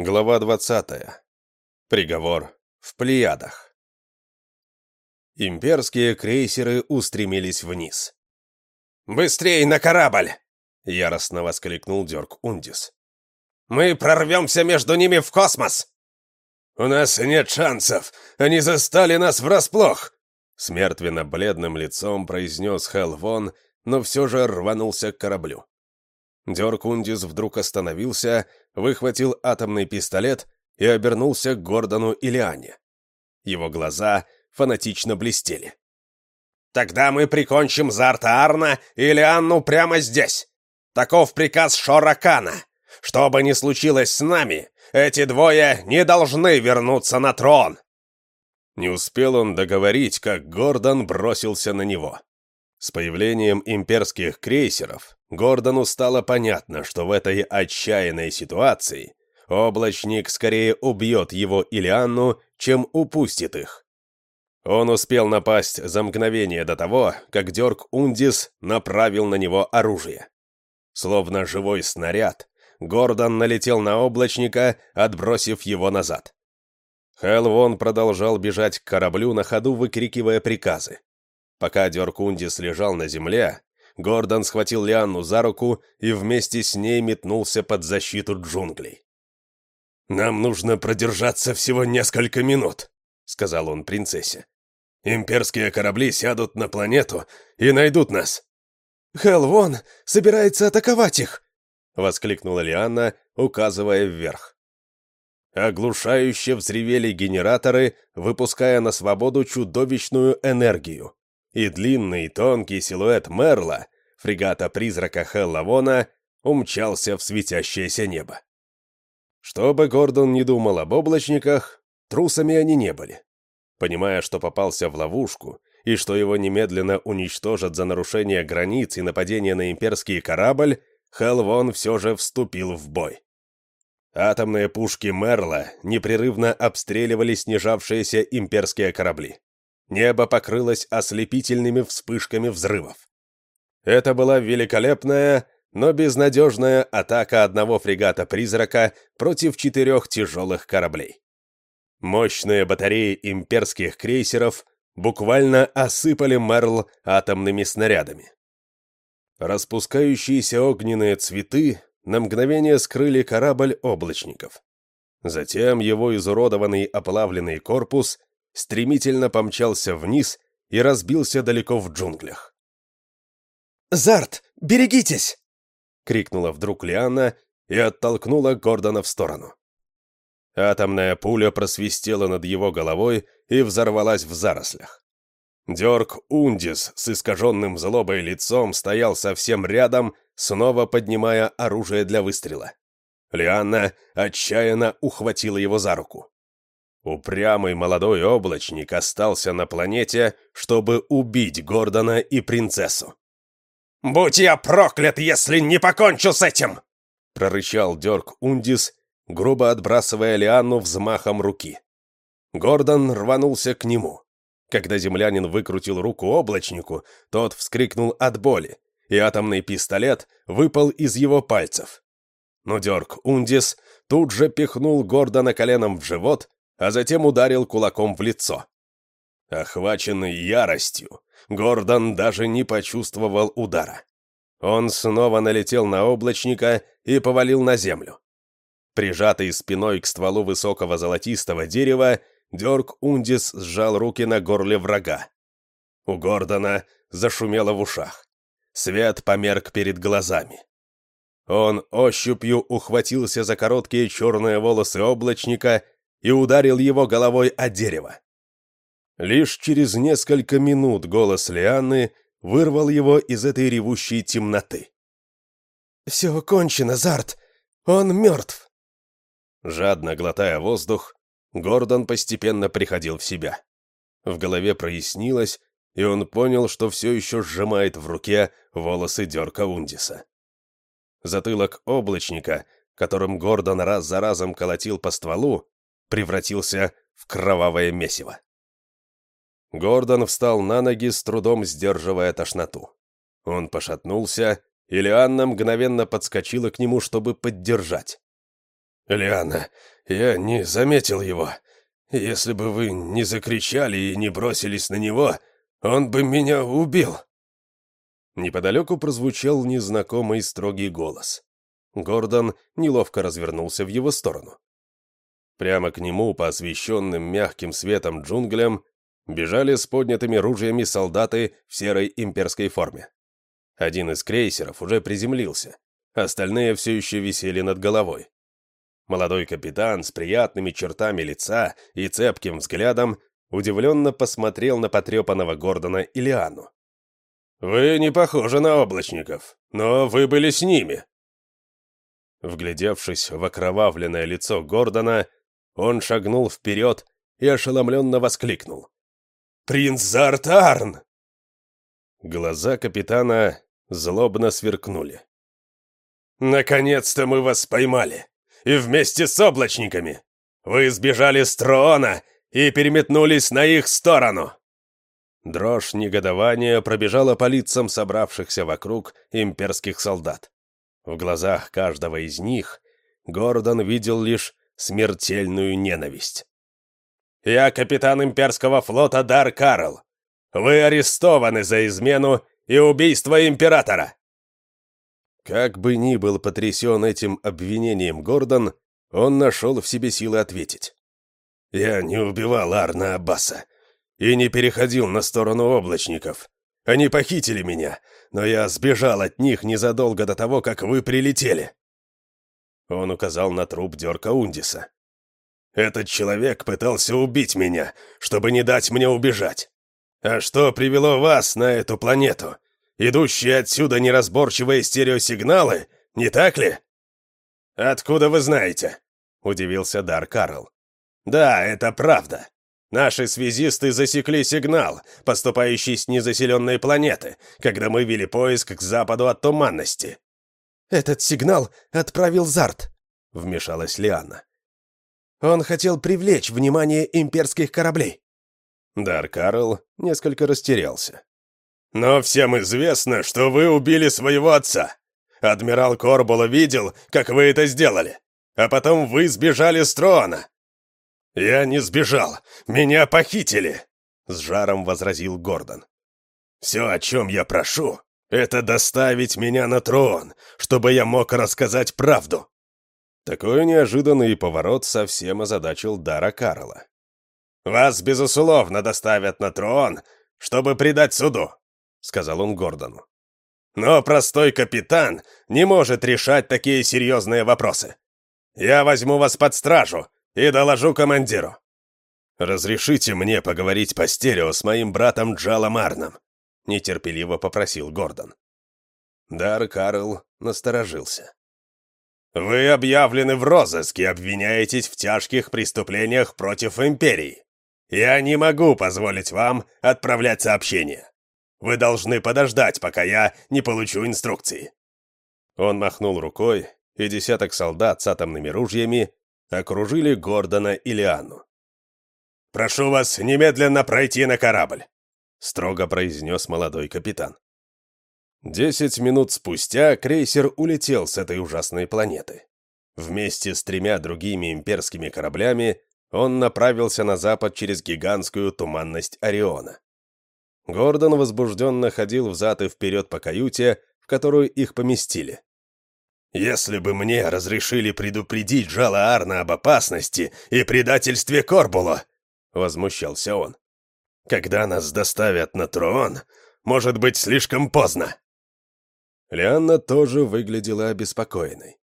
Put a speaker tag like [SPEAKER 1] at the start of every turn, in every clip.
[SPEAKER 1] Глава 20. Приговор в Плеядах. Имперские крейсеры устремились вниз.
[SPEAKER 2] «Быстрей на корабль!»
[SPEAKER 1] — яростно воскликнул Дёрк Ундис.
[SPEAKER 2] «Мы прорвемся между ними в космос!»
[SPEAKER 3] «У нас нет шансов! Они застали нас врасплох!»
[SPEAKER 1] С мертвенно-бледным лицом произнес Хелвон, но все же рванулся к кораблю. Дёрк Ундис вдруг остановился выхватил атомный пистолет и обернулся к Гордону и Лиане. Его глаза фанатично блестели.
[SPEAKER 2] «Тогда мы прикончим Зарта Арна и Лианну прямо здесь! Таков приказ Шоракана! Что бы ни случилось с нами, эти двое не должны вернуться на трон!»
[SPEAKER 1] Не успел он договорить, как Гордон бросился на него. С появлением имперских крейсеров Гордону стало понятно, что в этой отчаянной ситуации облачник скорее убьет его или Анну, чем упустит их. Он успел напасть за мгновение до того, как Дёрк Ундис направил на него оружие. Словно живой снаряд, Гордон налетел на облачника, отбросив его назад. Хелвон продолжал бежать к кораблю на ходу, выкрикивая приказы. Пока Дёркундис лежал на земле, Гордон схватил Лианну за руку и вместе с ней метнулся под защиту джунглей.
[SPEAKER 3] «Нам нужно продержаться всего несколько минут», — сказал он принцессе. «Имперские корабли сядут на планету и найдут нас».
[SPEAKER 4] «Хелвон собирается атаковать их!»
[SPEAKER 1] — воскликнула Лианна, указывая вверх. Оглушающе взревели генераторы, выпуская на свободу чудовищную энергию и длинный тонкий силуэт Мерла, фрегата-призрака Хеллавона, умчался в светящееся небо. Что бы Гордон не думал об облачниках, трусами они не были. Понимая, что попался в ловушку, и что его немедленно уничтожат за нарушение границ и нападение на имперский корабль, Хелвон все же вступил в бой. Атомные пушки Мерла непрерывно обстреливали снижавшиеся имперские корабли. Небо покрылось ослепительными вспышками взрывов. Это была великолепная, но безнадежная атака одного фрегата-призрака против четырех тяжелых кораблей. Мощные батареи имперских крейсеров буквально осыпали Мерл атомными снарядами. Распускающиеся огненные цветы на мгновение скрыли корабль облачников. Затем его изуродованный оплавленный корпус стремительно помчался вниз и разбился далеко в джунглях.
[SPEAKER 4] «Зарт, берегитесь!»
[SPEAKER 1] — крикнула вдруг Лиана и оттолкнула Гордона в сторону. Атомная пуля просвистела над его головой и взорвалась в зарослях. Дёрк Ундис с искаженным злобой лицом стоял совсем рядом, снова поднимая оружие для выстрела. Лианна отчаянно ухватила его за руку. Упрямый молодой облачник остался на планете, чтобы убить Гордона и принцессу.
[SPEAKER 2] «Будь я проклят, если не покончу с этим!»
[SPEAKER 1] прорычал Дёрк Ундис, грубо отбрасывая Лианну взмахом руки. Гордон рванулся к нему. Когда землянин выкрутил руку облачнику, тот вскрикнул от боли, и атомный пистолет выпал из его пальцев. Но Дёрк Ундис тут же пихнул Гордона коленом в живот а затем ударил кулаком в лицо. Охваченный яростью, Гордон даже не почувствовал удара. Он снова налетел на облачника и повалил на землю. Прижатый спиной к стволу высокого золотистого дерева, Дёрк Ундис сжал руки на горле врага. У Гордона зашумело в ушах. Свет померк перед глазами. Он ощупью ухватился за короткие черные волосы облачника и ударил его головой о дерево. Лишь через несколько минут голос Лианны вырвал его из этой ревущей темноты.
[SPEAKER 4] «Все кончено, Зарт! Он мертв!»
[SPEAKER 1] Жадно глотая воздух, Гордон постепенно приходил в себя. В голове прояснилось, и он понял, что все еще сжимает в руке волосы Дерка Ундиса. Затылок облачника, которым Гордон раз за разом колотил по стволу, превратился в кровавое месиво. Гордон встал на ноги, с трудом сдерживая тошноту. Он пошатнулся, и Лианна мгновенно подскочила к нему, чтобы поддержать.
[SPEAKER 3] «Лиана, я не заметил его. Если бы вы не закричали и не бросились на него, он бы меня убил».
[SPEAKER 1] Неподалеку прозвучал незнакомый строгий голос. Гордон неловко развернулся в его сторону. Прямо к нему, по освещенным мягким светом джунглям, бежали с поднятыми ружьями солдаты в серой имперской форме. Один из крейсеров уже приземлился, остальные все еще висели над головой. Молодой капитан с приятными чертами лица и цепким взглядом удивленно посмотрел на потрепанного Гордона Илиану.
[SPEAKER 3] «Вы не похожи на облачников, но вы были с ними».
[SPEAKER 1] Вглядевшись в окровавленное лицо Гордона, он шагнул вперед и ошеломленно воскликнул.
[SPEAKER 3] «Принц Зартарн!»
[SPEAKER 1] Глаза капитана злобно сверкнули.
[SPEAKER 3] «Наконец-то мы вас поймали! И вместе с облачниками! Вы сбежали с Троона и переметнулись на их сторону!»
[SPEAKER 1] Дрожь негодования пробежала по лицам собравшихся вокруг имперских солдат. В глазах каждого из них Гордон видел лишь смертельную ненависть.
[SPEAKER 3] «Я капитан имперского флота Дар Карл. Вы арестованы за измену и убийство императора!»
[SPEAKER 1] Как бы ни был потрясен этим обвинением Гордон, он нашел в себе силы ответить.
[SPEAKER 3] «Я не убивал Арна Аббаса и не переходил на сторону облачников. Они похитили меня, но я сбежал от них незадолго до того, как вы прилетели».
[SPEAKER 1] Он указал на труп Дерка Ундиса.
[SPEAKER 3] «Этот человек пытался убить меня, чтобы не дать мне убежать. А что привело вас на эту планету? Идущие отсюда неразборчивые стереосигналы, не так ли?» «Откуда вы знаете?» — удивился Дар Карл. «Да, это правда. Наши связисты засекли сигнал, поступающий с незаселенной планеты, когда мы вели поиск к западу от туманности».
[SPEAKER 4] «Этот сигнал отправил Зарт», — вмешалась Лиана. «Он хотел привлечь внимание имперских кораблей».
[SPEAKER 1] Дар Карл несколько растерялся.
[SPEAKER 3] «Но всем известно, что вы убили своего отца. Адмирал Корбула видел, как вы это сделали. А потом вы сбежали с трона. «Я не сбежал! Меня похитили!» — с жаром возразил Гордон. «Все, о чем я прошу, это доставить меня на трон, чтобы я мог рассказать правду!»
[SPEAKER 1] Такой неожиданный поворот совсем озадачил Дара Карла.
[SPEAKER 3] «Вас, безусловно, доставят на трон, чтобы предать суду», — сказал он Гордону. «Но простой капитан не может решать такие серьезные вопросы. Я возьму вас под стражу и доложу командиру.
[SPEAKER 1] «Разрешите мне поговорить по стерео с моим братом Джалом Арном», — нетерпеливо попросил Гордон. Дар Карл насторожился.
[SPEAKER 3] «Вы объявлены в розыск и обвиняетесь в тяжких преступлениях против Империи. Я не могу позволить вам отправлять сообщения. Вы должны подождать, пока я не получу инструкции».
[SPEAKER 1] Он махнул рукой, и десяток солдат с атомными ружьями окружили Гордона и Лиану.
[SPEAKER 3] «Прошу вас немедленно пройти на корабль», — строго произнес молодой капитан.
[SPEAKER 1] Десять минут спустя крейсер улетел с этой ужасной планеты. Вместе с тремя другими имперскими кораблями он направился на запад через гигантскую туманность Ориона. Гордон возбужденно ходил взад и вперед по каюте, в которую их поместили.
[SPEAKER 3] Если бы мне разрешили предупредить Жала Арна об опасности и предательстве Корбула, возмущался он. Когда нас доставят на трон, может быть слишком поздно.
[SPEAKER 1] Лианна тоже выглядела обеспокоенной.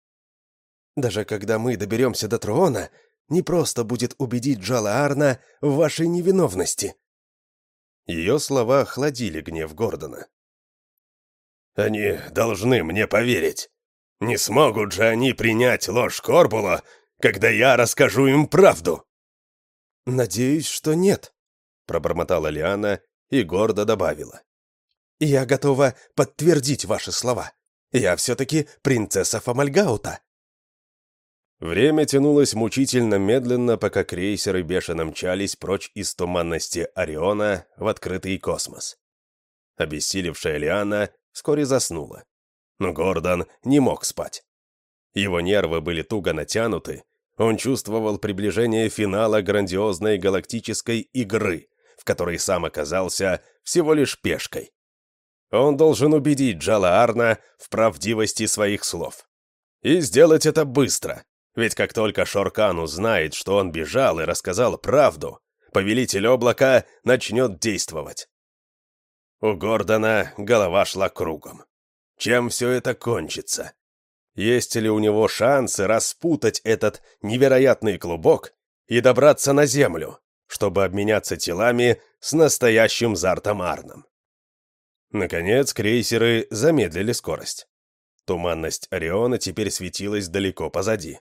[SPEAKER 4] «Даже когда мы доберемся до трона, не просто будет убедить Джала Арна в вашей невиновности».
[SPEAKER 1] Ее слова охладили гнев Гордона.
[SPEAKER 3] «Они должны мне поверить. Не смогут же они принять ложь Корбула, когда я расскажу им правду!»
[SPEAKER 4] «Надеюсь, что нет», — пробормотала Лиана и гордо добавила. «Я готова подтвердить ваши слова. Я все-таки принцесса Фомальгаута».
[SPEAKER 1] Время тянулось мучительно медленно, пока крейсеры бешено мчались прочь из туманности Ориона в открытый космос. Обессилевшая Лиана вскоре заснула но Гордон не мог спать. Его нервы были туго натянуты, Он чувствовал приближение финала грандиозной галактической игры, в которой сам оказался всего лишь пешкой. Он должен убедить Джала Арна в правдивости своих слов. И сделать это быстро, ведь как только Шоркан узнает, что он бежал и рассказал правду, повелитель облака начнет действовать. У Гордона голова шла кругом. Чем все это кончится? Есть ли у него шансы распутать этот невероятный клубок и добраться на Землю, чтобы обменяться телами с настоящим Зартом Арном? Наконец, крейсеры замедлили скорость. Туманность Ориона теперь светилась далеко позади,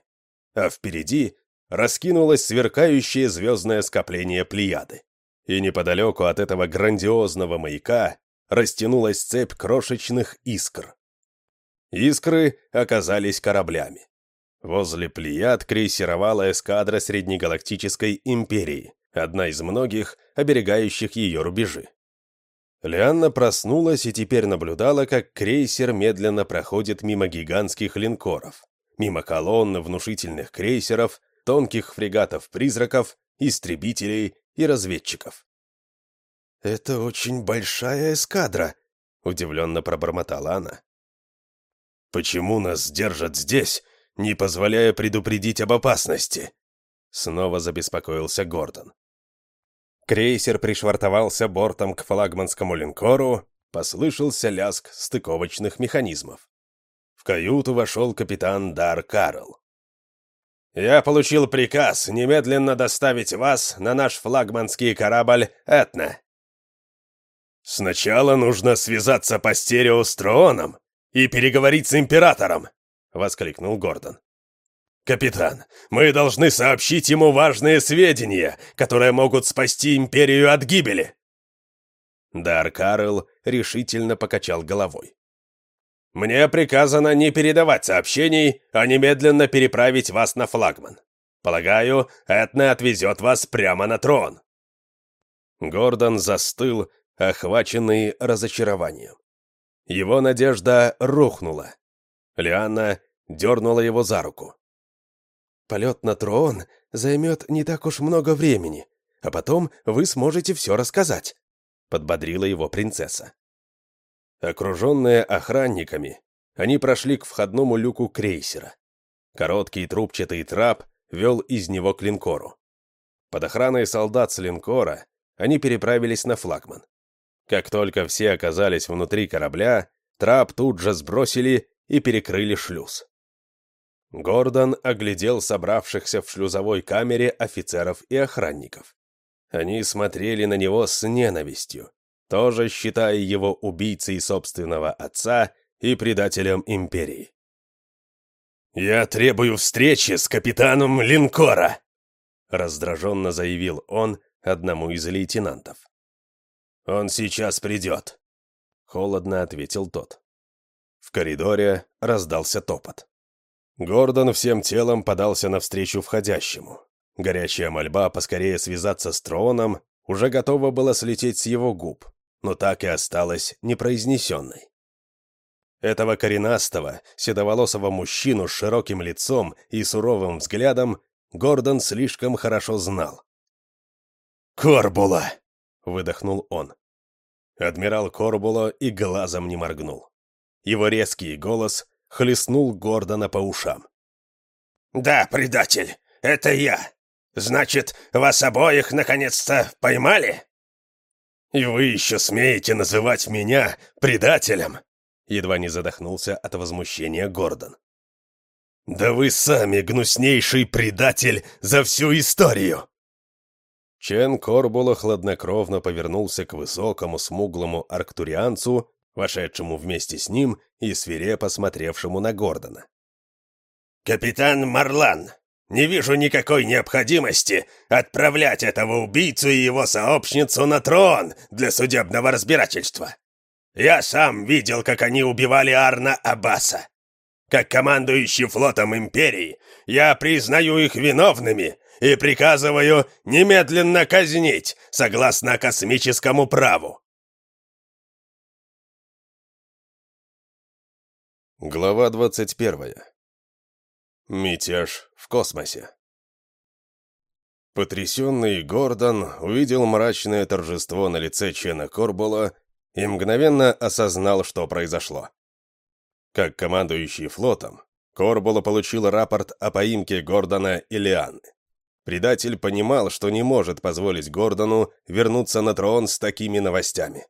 [SPEAKER 1] а впереди раскинулось сверкающее звездное скопление Плеяды. И неподалеку от этого грандиозного маяка растянулась цепь крошечных искр. Искры оказались кораблями. Возле Плеяд крейсеровала эскадра Среднегалактической империи, одна из многих, оберегающих ее рубежи. Лианна проснулась и теперь наблюдала, как крейсер медленно проходит мимо гигантских линкоров, мимо колонны внушительных крейсеров, тонких фрегатов-призраков, истребителей и разведчиков.
[SPEAKER 4] «Это очень большая эскадра», — удивленно пробормотала она.
[SPEAKER 3] «Почему нас держат здесь, не позволяя предупредить об опасности?» Снова забеспокоился Гордон.
[SPEAKER 1] Крейсер пришвартовался бортом к флагманскому линкору, послышался лязг стыковочных механизмов. В каюту вошел капитан Дар Карл. «Я получил приказ немедленно доставить вас на наш флагманский корабль «Этна».
[SPEAKER 3] «Сначала нужно связаться по стерео с Трооном и переговорить с Императором!» — воскликнул Гордон. «Капитан, мы должны сообщить ему важные сведения, которые могут спасти Империю от гибели!»
[SPEAKER 1] Дар Карл решительно покачал головой. «Мне приказано не передавать сообщений, а немедленно переправить вас на флагман. Полагаю, Этна отвезет вас прямо на трон». Гордон застыл, охваченный разочарованием. Его надежда рухнула. Лиана дернула его за руку.
[SPEAKER 4] «Полет на трон займет не так уж много времени, а потом вы сможете все рассказать», — подбодрила его принцесса.
[SPEAKER 1] Окруженные охранниками, они прошли к входному люку крейсера. Короткий трубчатый трап вел из него к линкору. Под охраной солдат с линкора они переправились на флагман. Как только все оказались внутри корабля, трап тут же сбросили и перекрыли шлюз. Гордон оглядел собравшихся в шлюзовой камере офицеров и охранников. Они смотрели на него с ненавистью, тоже считая его убийцей собственного отца и предателем империи.
[SPEAKER 3] «Я требую встречи с капитаном линкора!»
[SPEAKER 1] раздраженно заявил он одному из лейтенантов.
[SPEAKER 3] «Он сейчас придет», — холодно ответил тот.
[SPEAKER 1] В коридоре раздался топот. Гордон всем телом подался навстречу входящему. Горячая мольба поскорее связаться с Троном уже готова была слететь с его губ, но так и осталась непроизнесенной. Этого коренастого, седоволосого мужчину с широким лицом и суровым взглядом Гордон слишком хорошо знал.
[SPEAKER 3] «Корбула!»
[SPEAKER 1] — выдохнул он. Адмирал Корбула и глазом не моргнул. Его резкий голос хлестнул Гордона по ушам.
[SPEAKER 2] «Да, предатель, это я. Значит, вас обоих наконец-то поймали?»
[SPEAKER 3] «И вы еще смеете называть меня предателем?»
[SPEAKER 1] Едва не задохнулся от возмущения Гордон.
[SPEAKER 3] «Да вы сами гнуснейший предатель за всю историю!»
[SPEAKER 1] Чен Корбула хладнокровно повернулся к высокому смуглому арктурианцу, вошедшему вместе с ним и свирепо смотревшему на Гордона.
[SPEAKER 2] «Капитан Марлан, не вижу никакой необходимости отправлять этого убийцу и его сообщницу на трон для судебного разбирательства. Я сам видел, как они убивали Арна Аббаса. Как командующий флотом Империи, я признаю их виновными и приказываю немедленно казнить, согласно космическому праву.
[SPEAKER 1] Глава 21. Мятеж в космосе. Потрясенный Гордон увидел мрачное торжество на лице Чена Корбула и мгновенно осознал, что произошло. Как командующий флотом, Корбула получил рапорт о поимке Гордона и Лианы. Предатель понимал, что не может позволить Гордону вернуться на трон с такими новостями.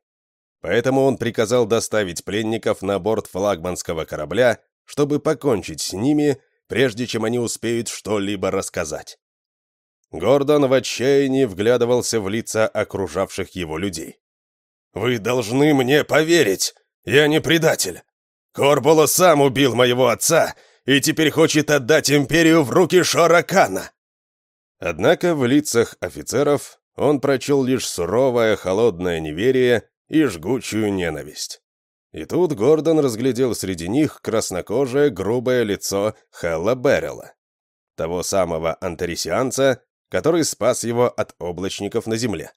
[SPEAKER 1] Поэтому он приказал доставить пленников на борт флагманского корабля, чтобы покончить с ними, прежде чем они успеют что-либо рассказать. Гордон в отчаянии вглядывался в лица окружавших его людей. «Вы должны мне поверить! Я не предатель! Корбула сам убил моего отца и теперь хочет отдать империю в руки Шоракана!» Однако в лицах офицеров он прочел лишь суровое, холодное неверие и жгучую ненависть. И тут Гордон разглядел среди них краснокожее, грубое лицо Хэлла Беррелла, того самого антарисианца, который спас его от облачников на земле.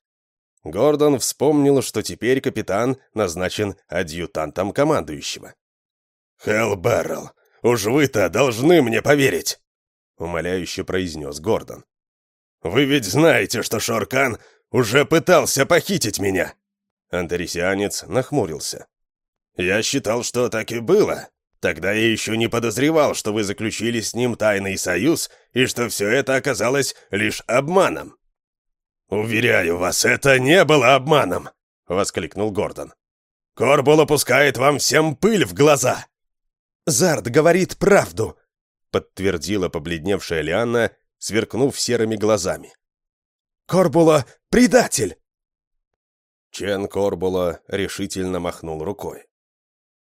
[SPEAKER 1] Гордон вспомнил, что теперь капитан назначен адъютантом командующего. «Хелл Беррелл, уж вы-то должны мне поверить!» — умоляюще произнес Гордон. «Вы ведь знаете, что Шоркан уже пытался похитить меня!» Антарисианец нахмурился. «Я считал, что так и было. Тогда я еще не подозревал, что вы заключили с ним тайный союз и что все это оказалось лишь обманом». «Уверяю вас, это не было обманом!» — воскликнул Гордон. «Корбул опускает вам всем пыль в глаза!»
[SPEAKER 4] «Зард говорит правду!»
[SPEAKER 1] — подтвердила побледневшая Лианна, сверкнув серыми глазами.
[SPEAKER 4] «Корбула — предатель!»
[SPEAKER 1] Чен Корбула решительно махнул рукой.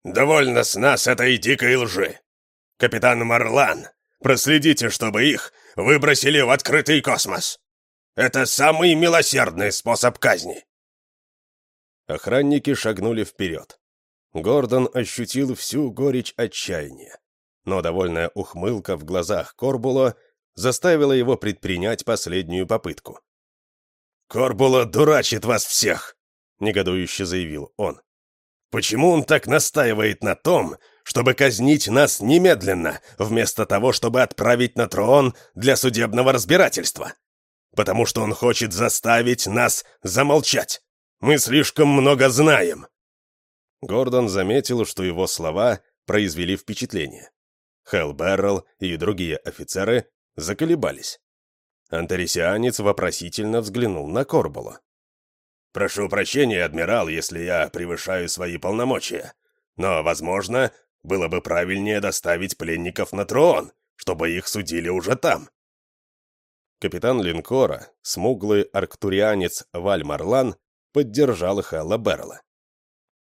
[SPEAKER 2] «Довольно с нас этой дикой лжи! Капитан Марлан, проследите, чтобы их выбросили в открытый космос! Это самый милосердный способ казни!»
[SPEAKER 1] Охранники шагнули вперед. Гордон ощутил всю горечь отчаяния, но довольная ухмылка в глазах Корбула заставила его предпринять последнюю попытку.
[SPEAKER 2] «Корбула дурачит вас всех!» — негодующе заявил он. «Почему он так настаивает на том, чтобы казнить нас немедленно, вместо того, чтобы отправить на трон для судебного разбирательства? Потому что он хочет заставить нас замолчать. Мы слишком много знаем».
[SPEAKER 1] Гордон заметил, что его слова произвели впечатление. Хелл Беррелл и другие офицеры заколебались. Антарисианец вопросительно взглянул на Корбула.
[SPEAKER 2] «Прошу прощения, адмирал, если я превышаю свои полномочия. Но, возможно, было бы правильнее доставить пленников на трон, чтобы их судили уже там».
[SPEAKER 1] Капитан линкора, смуглый арктурианец Валь Марлан, поддержал Хэлла Берла.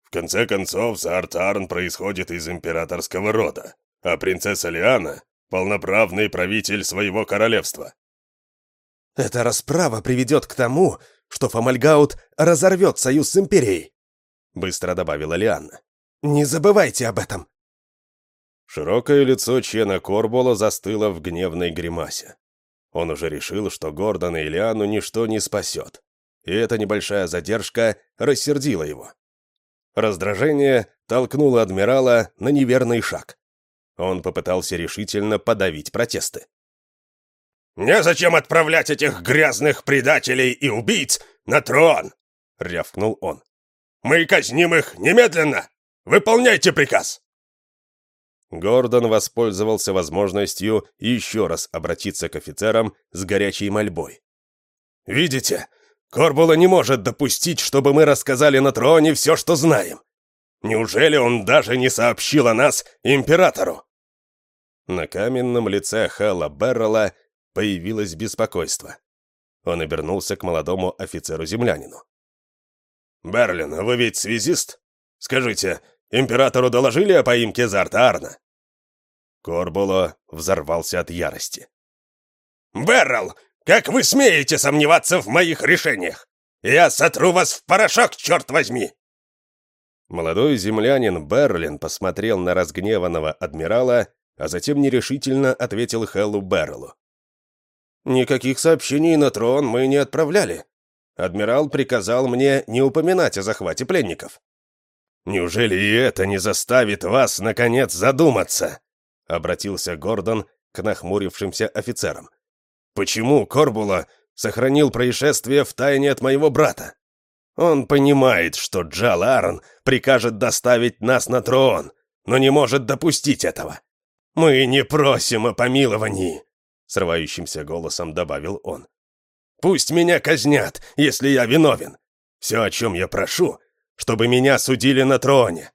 [SPEAKER 2] «В конце концов, Саартарн происходит из императорского рода, а принцесса Лиана — полноправный правитель своего королевства».
[SPEAKER 4] «Эта расправа приведет к тому, что Фомальгаут разорвет союз с Империей», — быстро добавила Лианна. «Не забывайте об этом».
[SPEAKER 1] Широкое лицо Чена Корбола застыло в гневной гримасе. Он уже решил, что Гордона и Лиану ничто не спасет, и эта небольшая задержка рассердила его. Раздражение толкнуло адмирала на неверный шаг. Он попытался решительно подавить протесты.
[SPEAKER 2] «Незачем отправлять этих грязных предателей и убийц на трон!» — рявкнул он. «Мы казним их немедленно! Выполняйте приказ!»
[SPEAKER 1] Гордон воспользовался возможностью еще раз обратиться к офицерам с горячей мольбой.
[SPEAKER 2] «Видите, Корбула не может допустить, чтобы мы рассказали на троне все, что знаем. Неужели он даже не сообщил о нас императору?»
[SPEAKER 1] На каменном лице Хэлла Беррелла появилось беспокойство. Он обернулся к молодому офицеру-землянину.
[SPEAKER 2] «Берлин, вы ведь связист? Скажите, императору доложили о поимке Зарта Арна?»
[SPEAKER 1] Корбуло взорвался от ярости.
[SPEAKER 2] «Беррел, как вы смеете сомневаться в моих решениях? Я сотру вас в порошок, черт возьми!»
[SPEAKER 1] Молодой землянин Берлин посмотрел на разгневанного адмирала, а затем нерешительно ответил Хеллу Беррелу.
[SPEAKER 4] Никаких сообщений на трон мы не отправляли. Адмирал приказал мне не упоминать о захвате пленников.
[SPEAKER 2] Неужели и это не заставит вас, наконец, задуматься? Обратился Гордон к нахмурившимся офицерам. Почему Корбула
[SPEAKER 1] сохранил происшествие в тайне от моего брата. Он понимает, что Джал Аарон прикажет доставить нас на трон, но не может допустить этого. Мы не просим о помиловании, срывающимся голосом добавил он. Пусть меня казнят, если я виновен. Все, о чем я прошу, чтобы меня судили на троне.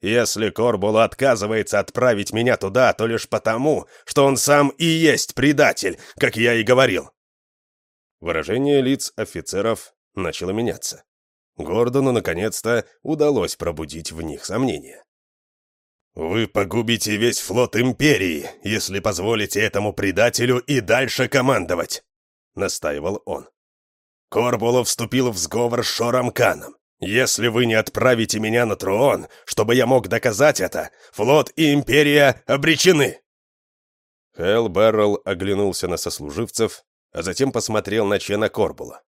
[SPEAKER 1] Если Корбула отказывается отправить меня туда, то лишь потому, что он сам и есть предатель, как я и говорил. Выражение лиц офицеров начало меняться. Гордону, наконец-то, удалось пробудить в них сомнения. «Вы погубите весь флот Империи, если позволите этому предателю и дальше командовать», — настаивал он. Корбула вступил в сговор с Шором Каном. Если вы не отправите меня на Труон, чтобы я мог доказать это, флот и Империя обречены!» Хэл Беррелл оглянулся на сослуживцев, а затем посмотрел на Чена Корбула.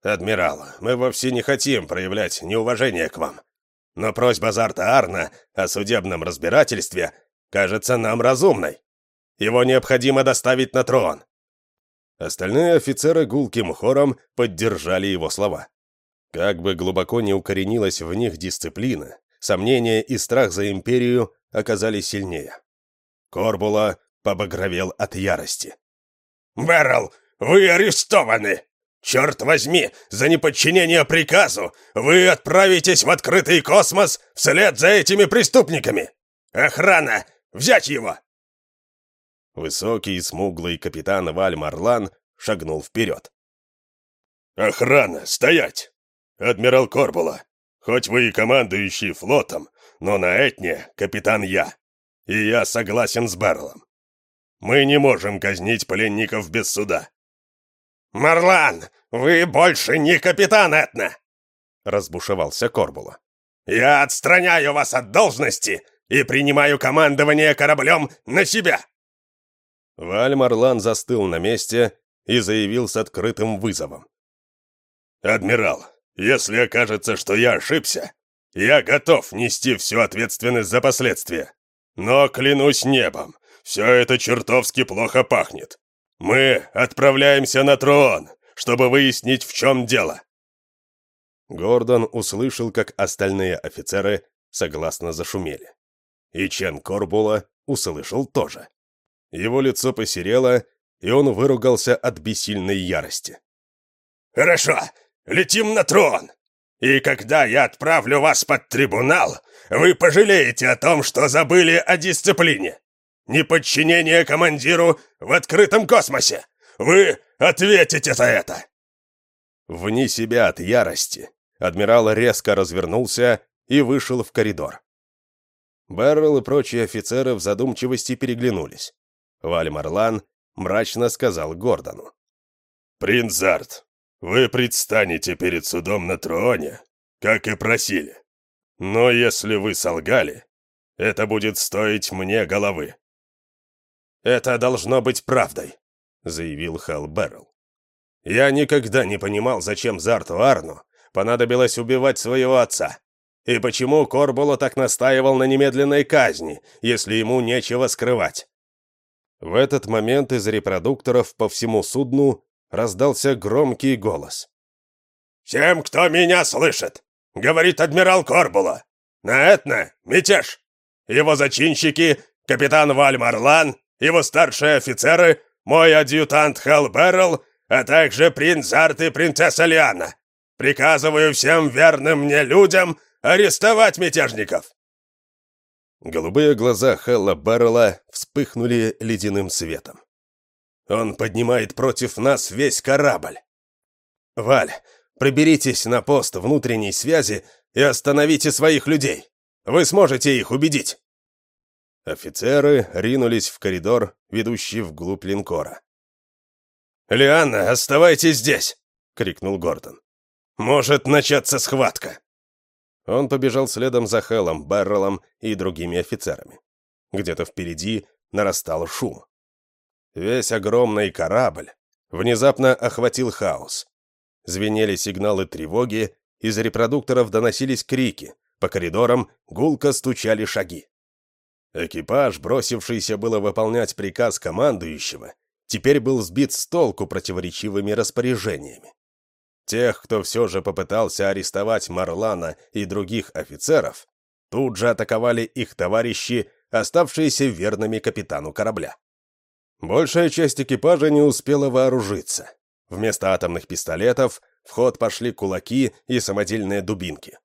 [SPEAKER 1] «Адмирал, мы вовсе не хотим проявлять неуважение к вам. Но просьба Зарта Арна о судебном разбирательстве кажется нам разумной. Его необходимо доставить на трон». Остальные офицеры гулким хором поддержали его слова. Как бы глубоко не укоренилась в них дисциплина, сомнения и страх за империю оказались сильнее. Корбула побагровел от ярости.
[SPEAKER 2] «Беррелл, вы арестованы! Черт возьми, за неподчинение приказу вы отправитесь в открытый космос вслед за этими преступниками! Охрана! Взять его!»
[SPEAKER 1] Высокий смуглый капитан Валь Марлан шагнул вперед.
[SPEAKER 3] «Охрана! Стоять! «Адмирал Корбула, хоть вы и командующий флотом, но на Этне капитан я. И я согласен с Барлом. Мы не можем казнить пленников без суда».
[SPEAKER 2] «Марлан, вы больше не капитан Этна!» Разбушевался Корбула. «Я отстраняю вас от должности и принимаю командование кораблем на себя!»
[SPEAKER 1] Валь Марлан застыл на месте и заявил с открытым вызовом.
[SPEAKER 3] «Адмирал, если окажется, что я ошибся, я готов нести всю ответственность за последствия. Но, клянусь небом, все это чертовски плохо пахнет. Мы отправляемся на трон, чтобы выяснить, в чем дело».
[SPEAKER 1] Гордон услышал, как остальные офицеры согласно зашумели. И Чен Корбула услышал тоже. Его лицо посерело, и он выругался от бессильной ярости.
[SPEAKER 2] «Хорошо, летим на трон. И когда я отправлю вас под трибунал, вы пожалеете о том, что забыли о дисциплине. Неподчинение командиру в открытом космосе. Вы ответите за это!»
[SPEAKER 1] Вне себя от ярости, адмирал резко развернулся и вышел в коридор. Беррелл и прочие офицеры в задумчивости переглянулись. Валь Марлан мрачно сказал Гордону.
[SPEAKER 3] «Принц Зарт, вы предстанете перед судом на троне, как и просили. Но если вы солгали, это будет стоить мне головы».
[SPEAKER 1] «Это должно быть правдой», — заявил Хал Беррелл. «Я никогда не понимал, зачем Зарту Арну понадобилось убивать своего отца. И почему Корбула так настаивал на немедленной казни, если ему нечего скрывать?» В этот момент из репродукторов по всему судну раздался громкий голос.
[SPEAKER 2] «Всем, кто меня слышит, говорит адмирал Корбула, на Этна мятеж. Его зачинщики — капитан Валь Марлан, его старшие офицеры, мой адъютант Хелл Беррелл, а также принц Арт и принцесса Лиана. Приказываю всем верным мне людям арестовать мятежников!»
[SPEAKER 1] Голубые глаза Хелла Беррелла вспыхнули ледяным светом. Он поднимает против нас весь корабль. Валь, приберитесь на пост внутренней связи и остановите своих людей. Вы сможете их убедить. Офицеры ринулись в коридор, ведущий вглубь линкора. «Лианна, оставайтесь здесь!» — крикнул Гордон. «Может начаться схватка!» Он побежал следом за Хеллом, Берреллом и другими офицерами. Где-то впереди нарастал шум. Весь огромный корабль внезапно охватил хаос. Звенели сигналы тревоги, из репродукторов доносились крики, по коридорам гулко стучали шаги. Экипаж, бросившийся было выполнять приказ командующего, теперь был сбит с толку противоречивыми распоряжениями. Тех, кто все же попытался арестовать Марлана и других офицеров, тут же атаковали их товарищи, оставшиеся верными капитану корабля. Большая часть экипажа не успела вооружиться. Вместо атомных пистолетов в ход пошли кулаки и самодельные дубинки.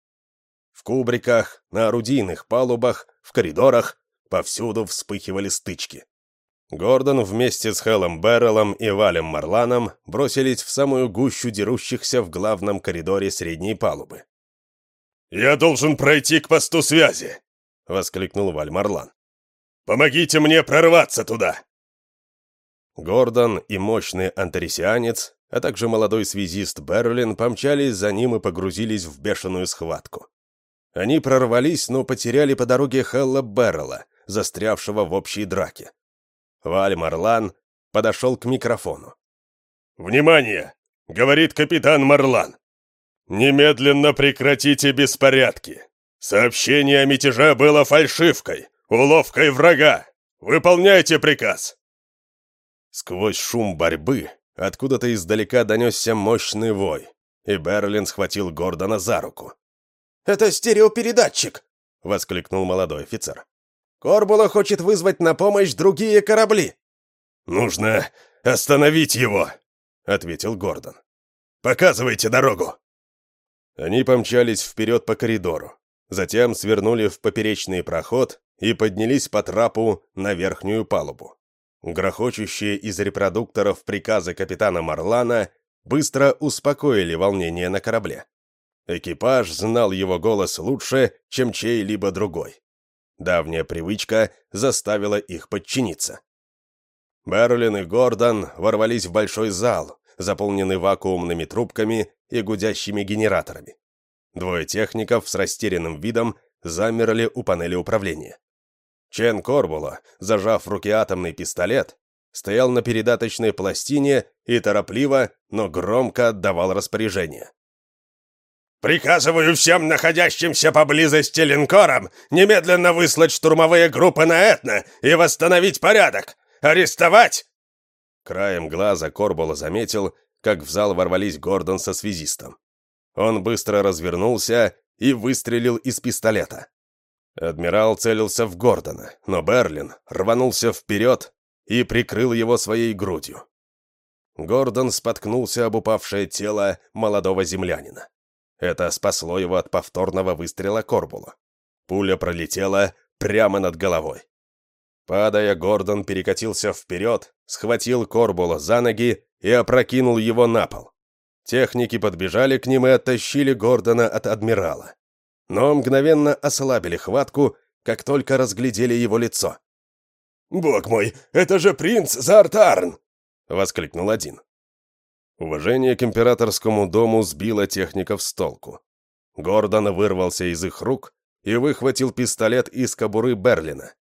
[SPEAKER 1] В кубриках, на орудийных палубах, в коридорах повсюду вспыхивали стычки. Гордон вместе с Хеллом Берреллом и Валем Марланом бросились в самую гущу дерущихся в главном коридоре средней палубы.
[SPEAKER 3] «Я должен пройти к посту связи!»
[SPEAKER 1] — воскликнул Валь Марлан.
[SPEAKER 3] «Помогите мне прорваться туда!»
[SPEAKER 1] Гордон и мощный антарисианец, а также молодой связист Берлин помчались за ним и погрузились в бешеную схватку. Они прорвались, но потеряли по дороге Хелла Беррелла, застрявшего в общей драке. Валь Марлан подошел к микрофону.
[SPEAKER 3] «Внимание!» — говорит капитан Марлан. «Немедленно прекратите беспорядки. Сообщение о мятеже было фальшивкой, уловкой врага. Выполняйте приказ!»
[SPEAKER 1] Сквозь шум борьбы откуда-то издалека донесся мощный вой, и Берлин схватил Гордона за руку.
[SPEAKER 4] «Это стереопередатчик!» — воскликнул молодой офицер. Корбула хочет вызвать на помощь другие корабли!»
[SPEAKER 3] «Нужно остановить его!» — ответил Гордон. «Показывайте дорогу!»
[SPEAKER 1] Они помчались вперед по коридору, затем свернули в поперечный проход и поднялись по трапу на верхнюю палубу. Грохочущие из репродукторов приказы капитана Марлана быстро успокоили волнение на корабле. Экипаж знал его голос лучше, чем чей-либо другой. Давняя привычка заставила их подчиниться. Берлин и Гордон ворвались в большой зал, заполненный вакуумными трубками и гудящими генераторами. Двое техников с растерянным видом замерли у панели управления. Чен Корбула, зажав в руке атомный пистолет, стоял на передаточной пластине и торопливо, но громко отдавал распоряжение.
[SPEAKER 2] Приказываю всем находящимся поблизости линкорам немедленно выслать штурмовые группы на Этна и восстановить порядок! Арестовать!»
[SPEAKER 1] Краем глаза Корбола заметил, как в зал ворвались Гордон со связистом. Он быстро развернулся и выстрелил из пистолета. Адмирал целился в Гордона, но Берлин рванулся вперед и прикрыл его своей грудью. Гордон споткнулся об упавшее тело молодого землянина. Это спасло его от повторного выстрела Корбула. Пуля пролетела прямо над головой. Падая, Гордон перекатился вперед, схватил Корбула за ноги и опрокинул его на пол. Техники подбежали к ним и оттащили Гордона от адмирала. Но мгновенно ослабили хватку, как только разглядели его лицо.
[SPEAKER 3] «Бог мой, это же принц Зартарн!» — воскликнул один.
[SPEAKER 1] Уважение к императорскому дому сбило техников с толку. Гордон вырвался из их рук и выхватил пистолет из кобуры Берлина.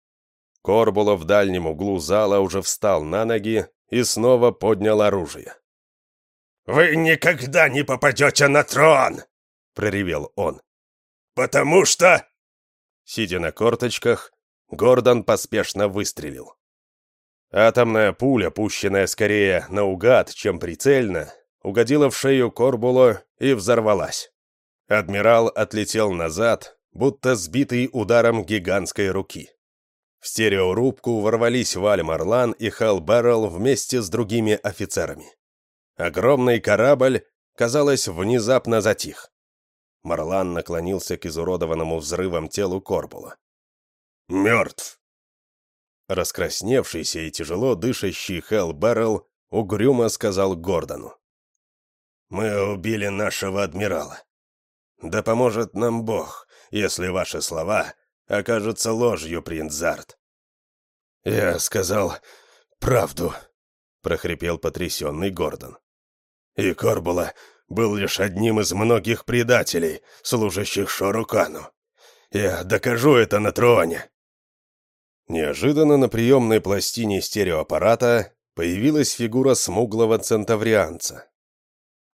[SPEAKER 1] Корбула в дальнем углу зала уже встал на ноги и снова поднял оружие.
[SPEAKER 2] «Вы никогда не попадете на трон!» — проревел он. «Потому что...»
[SPEAKER 1] Сидя на корточках, Гордон поспешно выстрелил. Атомная пуля, пущенная скорее наугад, чем прицельно, угодила в шею Корбуло и взорвалась. Адмирал отлетел назад, будто сбитый ударом гигантской руки. В стереорубку ворвались Валь Марлан и Хал Беррелл вместе с другими офицерами. Огромный корабль, казалось, внезапно затих. Марлан наклонился к изуродованному взрывом телу Корбула.
[SPEAKER 3] «Мертв!»
[SPEAKER 1] Раскрасневшийся и тяжело дышащий Хелл Беррелл угрюмо сказал Гордону.
[SPEAKER 3] «Мы убили нашего адмирала. Да поможет нам Бог, если ваши слова окажутся ложью, принц Зарт». «Я сказал правду», — прохрипел потрясенный Гордон. «И Корбула был лишь одним из многих предателей, служащих Шорукану. Я докажу это на троне».
[SPEAKER 1] Неожиданно на приемной пластине стереоаппарата появилась фигура смуглого центаврианца.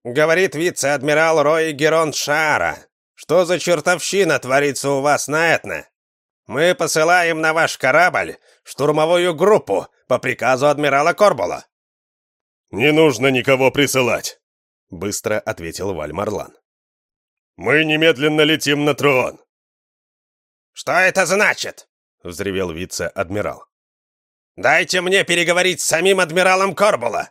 [SPEAKER 2] «Говорит вице-адмирал Рой Герон Шара. Что за чертовщина творится у вас на Этне? Мы посылаем на ваш корабль штурмовую группу по приказу адмирала Корбула.
[SPEAKER 3] «Не нужно никого присылать», —
[SPEAKER 1] быстро ответил Вальмарлан.
[SPEAKER 3] «Мы немедленно летим на трон».
[SPEAKER 2] «Что это значит?»
[SPEAKER 1] — взревел вице-адмирал.
[SPEAKER 2] «Дайте мне переговорить с самим адмиралом Корбула!»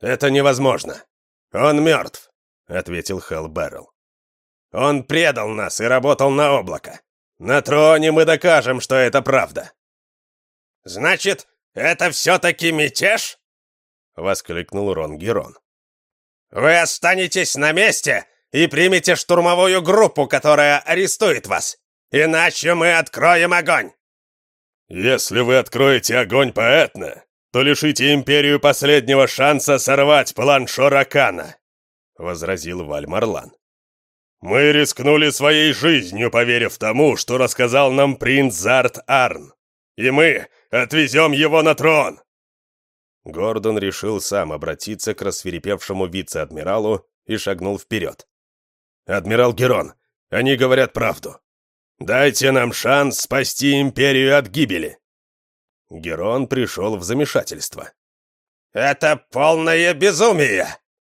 [SPEAKER 1] «Это невозможно. Он мертв», — ответил Хелл Беррелл. «Он предал нас и работал на облако. На троне мы докажем, что это правда».
[SPEAKER 2] «Значит, это все-таки мятеж?»
[SPEAKER 1] — воскликнул Рон Герон.
[SPEAKER 2] «Вы останетесь на месте и примете штурмовую группу, которая арестует вас. Иначе мы откроем огонь!»
[SPEAKER 3] «Если вы откроете огонь по Этне, то лишите Империю последнего шанса сорвать план Шоракана», — возразил Вальмарлан. «Мы рискнули своей жизнью, поверив тому, что рассказал нам принц Зарт Арн, и мы отвезем его на трон!»
[SPEAKER 1] Гордон решил сам обратиться к рассверепевшему вице-адмиралу и шагнул вперед. «Адмирал Герон, они говорят правду. Дайте нам шанс спасти империю от гибели!» Герон пришел в замешательство.
[SPEAKER 2] «Это полное безумие!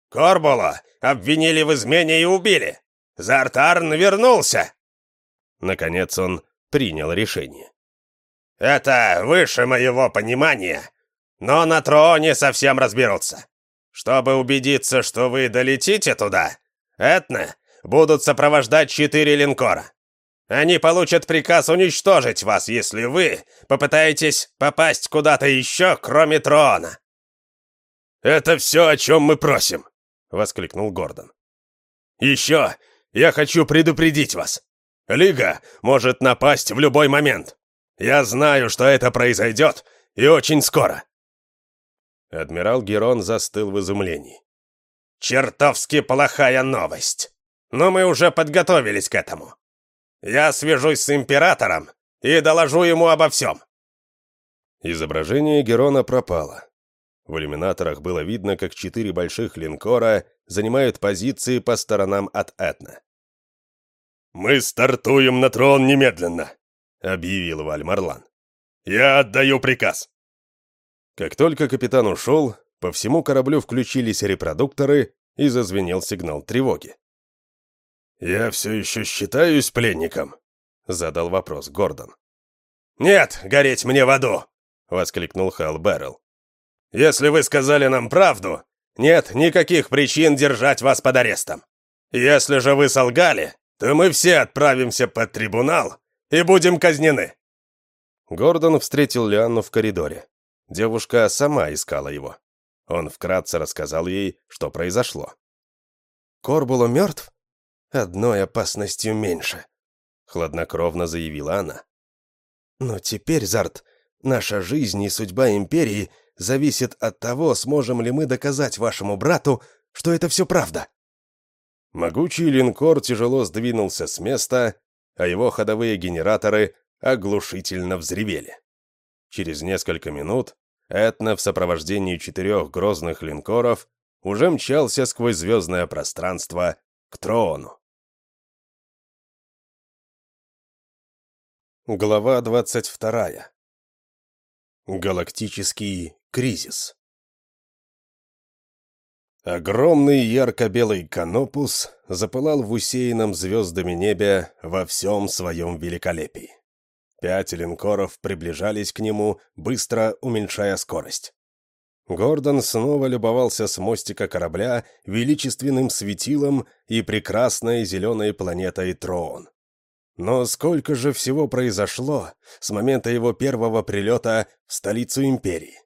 [SPEAKER 2] Корбула обвинили в измене и убили! Зартарн вернулся!»
[SPEAKER 1] Наконец он принял решение.
[SPEAKER 2] «Это выше моего понимания, но на троне совсем разберутся. Чтобы убедиться, что вы долетите туда, Этна будут сопровождать четыре линкора. Они получат приказ уничтожить вас, если вы попытаетесь попасть куда-то еще, кроме трона».
[SPEAKER 1] «Это все, о чем мы просим», — воскликнул Гордон. «Еще я хочу предупредить вас. Лига может напасть в любой момент. Я знаю, что это произойдет, и очень скоро». Адмирал Герон застыл в изумлении.
[SPEAKER 2] «Чертовски плохая новость. Но мы уже подготовились к этому. Я свяжусь с императором и доложу ему обо всем».
[SPEAKER 1] Изображение Герона пропало. В иллюминаторах было видно, как четыре больших линкора занимают позиции по сторонам от Этна.
[SPEAKER 3] «Мы стартуем на трон немедленно», — объявил Вальмарлан. «Я отдаю приказ».
[SPEAKER 1] Как только капитан ушел, по всему кораблю включились репродукторы и зазвенел сигнал тревоги.
[SPEAKER 3] «Я все еще считаюсь пленником?»
[SPEAKER 1] — задал вопрос Гордон.
[SPEAKER 2] «Нет, гореть мне в аду!» — воскликнул Хэл Беррелл. «Если вы сказали нам правду, нет никаких причин держать вас под арестом. Если же вы солгали, то мы все отправимся под трибунал и будем казнены».
[SPEAKER 1] Гордон встретил Лианну в коридоре. Девушка сама искала его. Он вкратце рассказал ей, что произошло.
[SPEAKER 4] «Корбуло мертв?» Одной опасностью меньше», —
[SPEAKER 1] хладнокровно заявила она.
[SPEAKER 4] «Но теперь, Зарт, наша жизнь и судьба Империи зависит от того, сможем ли мы доказать вашему брату, что это все правда».
[SPEAKER 1] Могучий линкор тяжело сдвинулся с места, а его ходовые генераторы оглушительно взревели. Через несколько минут Этна в сопровождении четырех грозных линкоров уже мчался сквозь звездное пространство к трону. Глава 22. Галактический кризис. Огромный ярко-белый канопус запылал в усеянном звездами небе во всем своем великолепии. Пять линкоров приближались к нему, быстро уменьшая скорость. Гордон снова любовался с мостика корабля величественным светилом и прекрасной зеленой планетой Троон. Но сколько же всего произошло с момента его первого прилета в столицу Империи?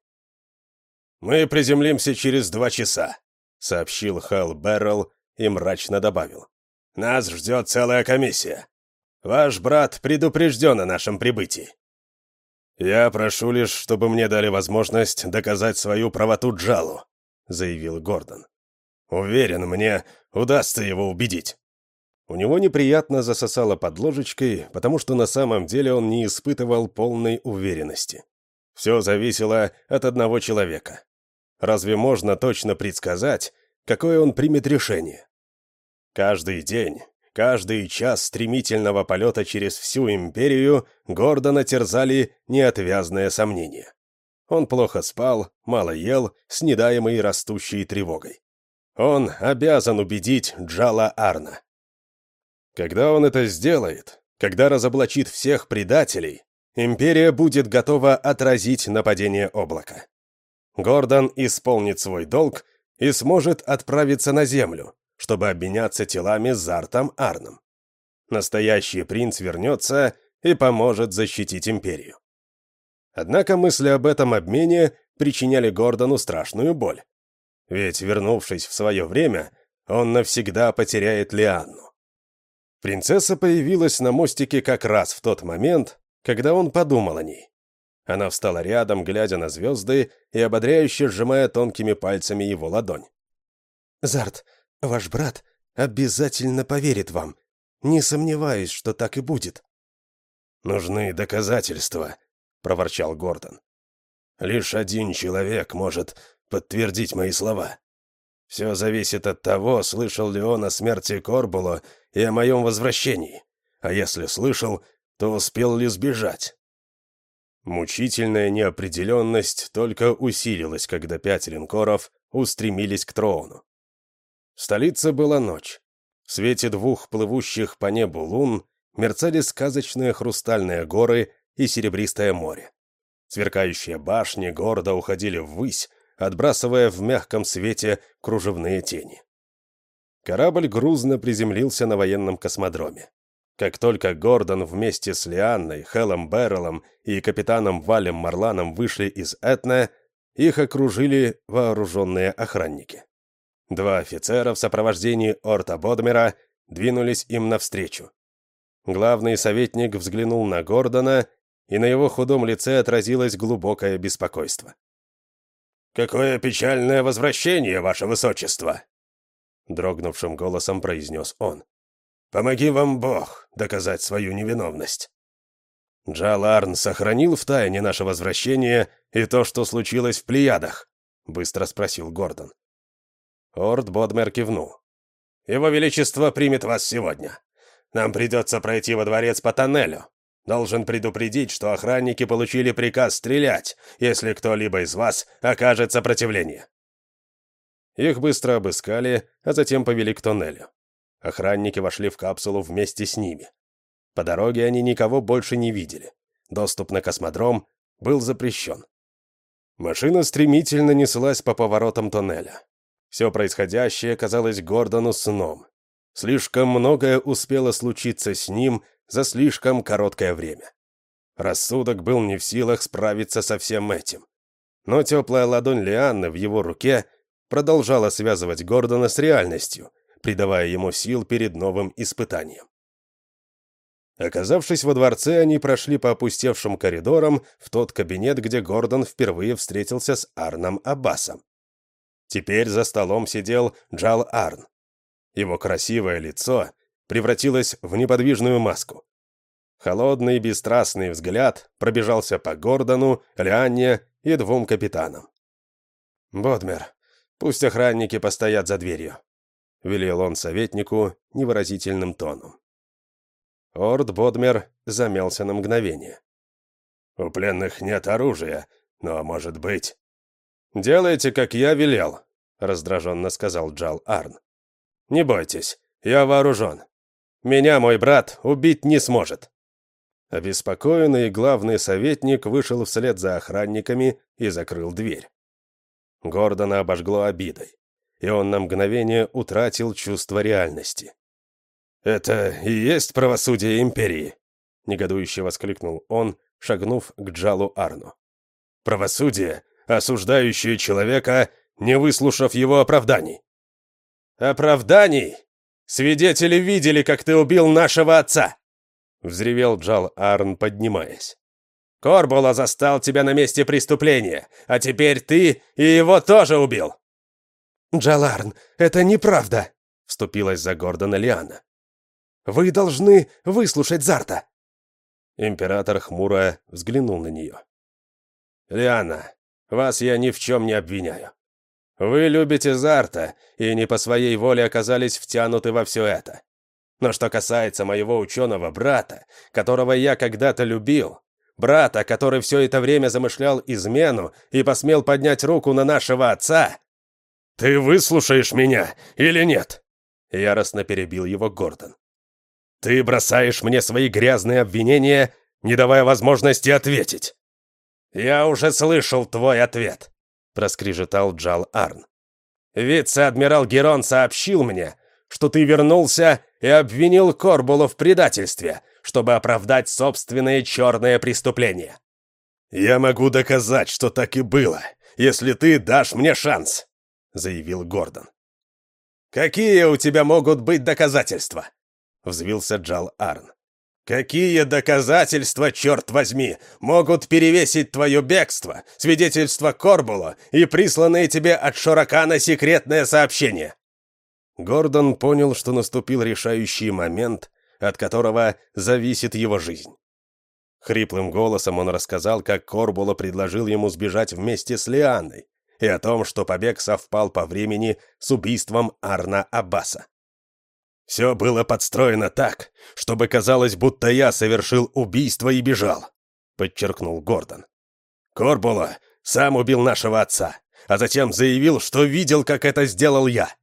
[SPEAKER 1] «Мы приземлимся через два часа», — сообщил Хэл Беррелл и мрачно добавил. «Нас ждет целая комиссия. Ваш брат предупрежден о нашем прибытии». «Я прошу лишь, чтобы мне дали возможность доказать свою правоту Джалу», — заявил Гордон. «Уверен, мне удастся его убедить». У него неприятно засосало под ложечкой, потому что на самом деле он не испытывал полной уверенности. Все зависело от одного человека. Разве можно точно предсказать, какое он примет решение? Каждый день, каждый час стремительного полета через всю империю Гордона терзали неотвязные сомнения. Он плохо спал, мало ел, с недаемой растущей тревогой. Он обязан убедить Джала Арна. Когда он это сделает, когда разоблачит всех предателей, Империя будет готова отразить нападение облака. Гордон исполнит свой долг и сможет отправиться на Землю, чтобы обменяться телами с Зартом Арном. Настоящий принц вернется и поможет защитить Империю. Однако мысли об этом обмене причиняли Гордону страшную боль. Ведь, вернувшись в свое время, он навсегда потеряет Лианну. Принцесса появилась на мостике как раз в тот момент, когда он подумал о ней. Она встала рядом, глядя на звезды и ободряюще сжимая тонкими пальцами его ладонь. «Зарт, ваш брат обязательно поверит вам. Не сомневаюсь, что так и будет».
[SPEAKER 3] «Нужны доказательства», — проворчал Гордон. «Лишь один человек может подтвердить мои слова. Все зависит от того, слышал ли он о смерти Корбула и о моем возвращении. А если слышал, то успел ли сбежать?
[SPEAKER 1] Мучительная неопределенность только усилилась, когда пять линкоров устремились к трону. В столице была ночь. В свете двух плывущих по небу лун мерцали сказочные хрустальные горы и серебристое море. Сверкающие башни гордо уходили ввысь, отбрасывая в мягком свете кружевные тени. Корабль грузно приземлился на военном космодроме. Как только Гордон вместе с Лианной, Хелом Берреллом и капитаном Валем Марланом вышли из Этна, их окружили вооруженные охранники. Два офицера в сопровождении Орта Бодмера двинулись им навстречу. Главный советник взглянул на Гордона, и на его худом лице отразилось глубокое беспокойство.
[SPEAKER 3] «Какое печальное возвращение, ваше высочество!»
[SPEAKER 1] Дрогнувшим голосом произнес он.
[SPEAKER 3] Помоги вам Бог доказать свою невиновность».
[SPEAKER 1] «Джаларн сохранил в тайне наше возвращение и то, что случилось в Плеядах?» — быстро спросил Гордон. Орд Бодмер кивнул.
[SPEAKER 2] «Его Величество примет вас сегодня. Нам придется пройти во дворец по тоннелю. Должен предупредить, что охранники получили приказ стрелять, если кто-либо из вас окажет сопротивление».
[SPEAKER 1] Их быстро обыскали, а затем повели к тоннелю. Охранники вошли в капсулу вместе с ними. По дороге они никого больше не видели. Доступ на космодром был запрещен. Машина стремительно неслась по поворотам тоннеля. Все происходящее казалось Гордону сном. Слишком многое успело случиться с ним за слишком короткое время. Рассудок был не в силах справиться со всем этим. Но теплая ладонь Лианны в его руке продолжала связывать Гордона с реальностью — придавая ему сил перед новым испытанием. Оказавшись во дворце, они прошли по опустевшим коридорам в тот кабинет, где Гордон впервые встретился с Арном Аббасом. Теперь за столом сидел Джал Арн. Его красивое лицо превратилось в неподвижную маску. Холодный бесстрастный взгляд пробежался по Гордону, Лианне и двум капитанам. «Бодмер, пусть охранники постоят за дверью. — велел он советнику невыразительным тоном. Орд Бодмер замялся на мгновение.
[SPEAKER 3] «У пленных нет оружия, но, может быть...»
[SPEAKER 1] «Делайте, как я велел», — раздраженно сказал Джал Арн. «Не бойтесь, я вооружен. Меня мой брат убить не сможет». Обеспокоенный главный советник вышел вслед за охранниками и закрыл дверь. Гордона обожгло обидой и он на мгновение утратил чувство реальности. «Это и есть правосудие Империи!» — негодующе воскликнул он, шагнув к Джалу Арну. «Правосудие, осуждающее человека, не выслушав его оправданий!» «Оправданий? Свидетели видели, как ты убил нашего отца!» — взревел Джал Арн, поднимаясь. «Корбула застал тебя на месте преступления, а теперь ты и его тоже убил!» «Джаларн, это неправда!» — вступилась за Гордона Лиана. «Вы должны выслушать Зарта!» Император хмуро взглянул на нее. «Лиана, вас я ни в чем не обвиняю. Вы любите Зарта и не по своей воле оказались втянуты во все это. Но что касается моего ученого брата, которого я когда-то любил, брата, который все это время замышлял измену и посмел поднять руку на нашего отца...»
[SPEAKER 3] «Ты выслушаешь меня или нет?»
[SPEAKER 1] Яростно перебил его Гордон.
[SPEAKER 3] «Ты бросаешь мне свои грязные обвинения, не давая возможности ответить».
[SPEAKER 1] «Я уже слышал твой ответ», — проскрежетал Джал Арн. «Вице-адмирал Герон сообщил мне, что ты вернулся и обвинил Корбулу в предательстве, чтобы оправдать собственные черные преступления.
[SPEAKER 3] «Я могу доказать, что так и было, если ты дашь мне шанс», — заявил Гордон.
[SPEAKER 1] «Какие у тебя могут быть доказательства?» — взвился Джал Арн. «Какие доказательства, черт возьми, могут перевесить твое бегство, свидетельство Корбула и присланные тебе от Шоракана секретное сообщение?»
[SPEAKER 4] Гордон понял, что наступил решающий момент, от которого зависит его жизнь. Хриплым голосом он рассказал, как Корбула предложил ему сбежать вместе с Лианной, и о том, что побег совпал по времени с убийством Арна Аббаса.
[SPEAKER 3] «Все было подстроено так, чтобы казалось, будто я совершил убийство и бежал», — подчеркнул Гордон. «Корбула сам убил нашего отца, а затем заявил, что видел, как это сделал я.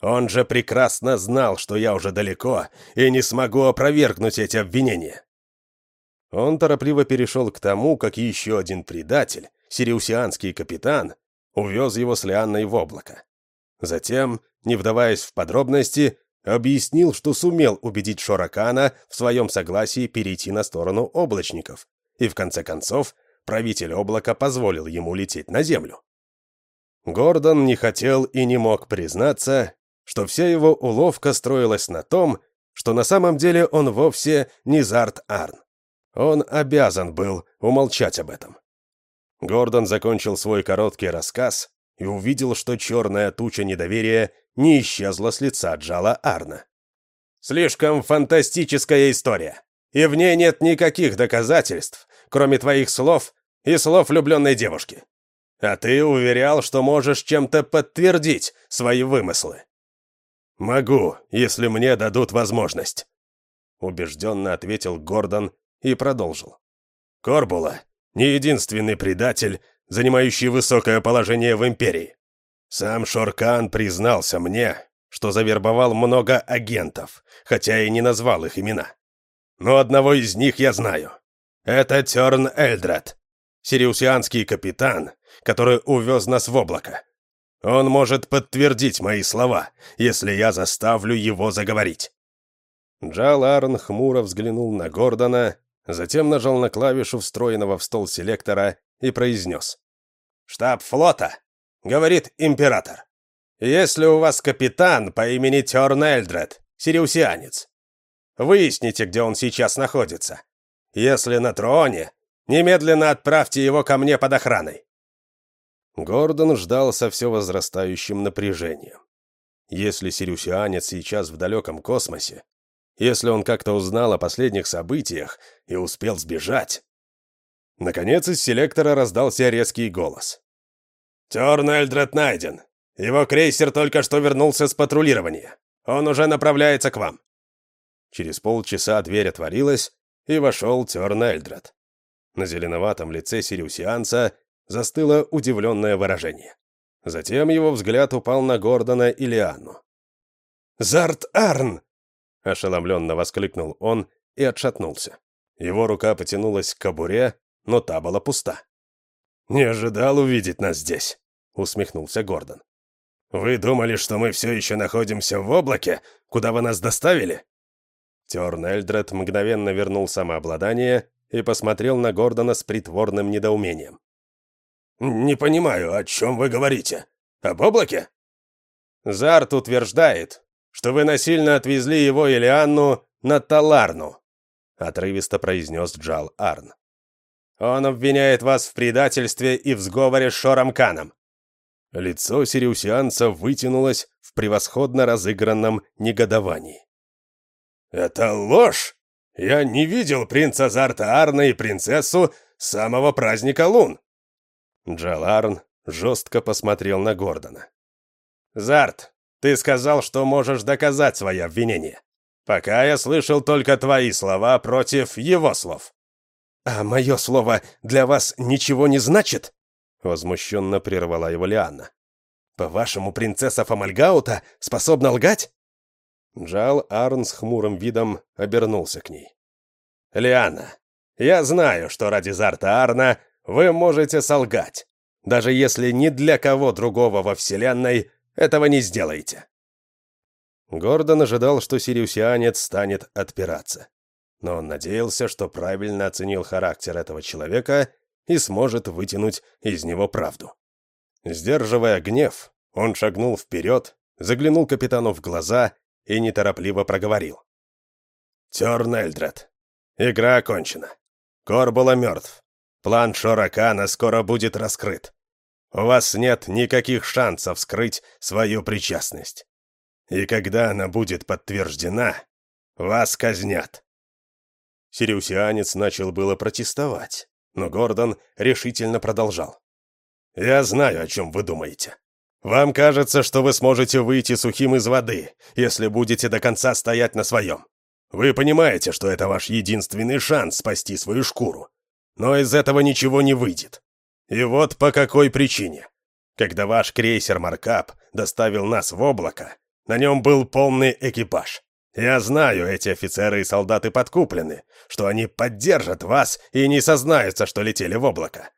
[SPEAKER 3] Он же прекрасно знал, что я уже далеко и не смогу опровергнуть эти обвинения.
[SPEAKER 4] Он торопливо перешел к тому, как еще один предатель, сириусианский капитан, увез его с Лианной в облако. Затем, не вдаваясь в подробности, объяснил, что сумел убедить Шоракана в своем согласии перейти на сторону облачников, и в конце концов правитель облака позволил ему лететь на землю. Гордон не хотел и не мог признаться, что вся его уловка строилась на том, что на самом деле он вовсе не Зарт Арн. Он обязан был умолчать об этом. Гордон закончил свой короткий рассказ и увидел, что черная туча недоверия не исчезла с лица Джала Арна.
[SPEAKER 1] «Слишком фантастическая история, и в ней нет никаких доказательств, кроме твоих слов и слов влюбленной девушки. А ты уверял, что можешь чем-то подтвердить свои вымыслы.
[SPEAKER 3] «Могу, если мне дадут возможность», —
[SPEAKER 4] убежденно ответил Гордон и продолжил.
[SPEAKER 3] «Корбула — не единственный предатель, занимающий высокое положение в Империи. Сам Шоркан признался мне, что завербовал много агентов, хотя и не назвал их имена. Но одного из них я знаю. Это Терн Эльдред, сириусианский капитан, который увез нас в облако. Он может подтвердить мои слова, если я заставлю его заговорить».
[SPEAKER 4] Джал Арн хмуро взглянул на Гордона, затем нажал на клавишу встроенного в стол селектора и произнес.
[SPEAKER 1] «Штаб флота», — говорит император. «Если у вас капитан по имени Терн Эльдред, сириусианец, выясните, где он сейчас находится. Если на троне, немедленно отправьте его ко мне под охраной.
[SPEAKER 4] Гордон ждал со все возрастающим напряжением. Если сирюсианец сейчас в далеком космосе, если он как-то узнал о последних событиях и успел сбежать... Наконец из селектора раздался резкий голос.
[SPEAKER 1] «Терн Эльдред найден. Его крейсер только что вернулся с патрулирования. Он уже направляется к вам».
[SPEAKER 4] Через полчаса дверь отворилась, и вошел Терн Эльдред. На зеленоватом лице сириусианца застыло удивленное выражение. Затем его взгляд упал на Гордона и Лианну.
[SPEAKER 1] «Зарт Арн!»
[SPEAKER 4] — ошеломленно воскликнул он и отшатнулся. Его рука потянулась к кобуре, но та была пуста.
[SPEAKER 3] «Не ожидал увидеть нас здесь», — усмехнулся Гордон. «Вы думали, что мы все еще находимся в облаке, куда вы нас доставили?»
[SPEAKER 4] Терн Эльдред мгновенно вернул самообладание и посмотрел на Гордона с притворным недоумением.
[SPEAKER 3] «Не понимаю, о чем вы говорите? Об облаке?»
[SPEAKER 1] «Зарт утверждает, что вы насильно отвезли его и Лианну на Таларну», отрывисто произнес Джал Арн. «Он обвиняет вас в предательстве и в сговоре с Шором Каном».
[SPEAKER 4] Лицо сириусианца вытянулось в превосходно разыгранном негодовании.
[SPEAKER 3] «Это ложь! Я не видел принца Зарта Арна и принцессу с самого праздника лун!»
[SPEAKER 4] Джаларн жестко посмотрел на Гордона.
[SPEAKER 1] «Зарт, ты сказал, что можешь доказать свои обвинения. Пока я слышал только твои слова против его слов».
[SPEAKER 4] «А мое слово для вас ничего не значит?» Возмущенно прервала его Лианна. «По-вашему, принцесса Фомальгаута способна лгать?»
[SPEAKER 1] Джал Арн с хмурым видом обернулся к ней. «Лиана, я знаю, что ради Зарта Арна вы можете солгать, даже если ни для кого другого во Вселенной этого не сделаете». Гордон ожидал, что сириусианец станет отпираться. Но он надеялся, что правильно оценил характер этого человека и сможет вытянуть из него правду. Сдерживая гнев, он шагнул вперед, заглянул капитану в глаза и неторопливо проговорил. «Терн Эльдред, игра окончена. Корбула мертв. План Шоракана скоро будет раскрыт. У вас нет никаких шансов скрыть свою причастность. И когда она будет подтверждена, вас казнят». Сириусианец начал было протестовать, но Гордон решительно продолжал. «Я знаю, о чем вы думаете. Вам кажется, что вы сможете выйти сухим из воды, если будете до конца стоять на своем. Вы понимаете, что это ваш единственный шанс спасти свою шкуру. Но из этого ничего не выйдет. И вот по какой причине. Когда ваш крейсер «Маркап» доставил нас в облако, на нем был полный экипаж. Я знаю, эти офицеры и солдаты подкуплены, что они поддержат вас и не сознаются, что летели в облако.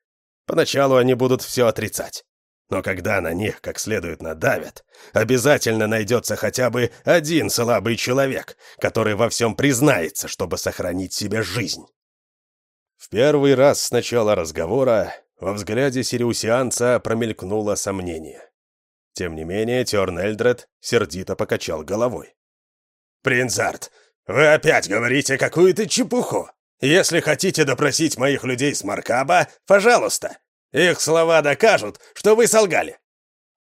[SPEAKER 1] Поначалу они будут все отрицать. Но когда на них как следует надавят, обязательно найдется хотя бы один слабый человек, который во всем признается, чтобы сохранить себе жизнь. В первый раз с начала разговора во взгляде сириусианца промелькнуло сомнение. Тем не менее, Терн Эльдред сердито покачал головой.
[SPEAKER 2] «Принц Арт, вы опять говорите какую-то чепуху. Если хотите допросить моих людей с Маркаба, пожалуйста, их слова докажут, что вы солгали!»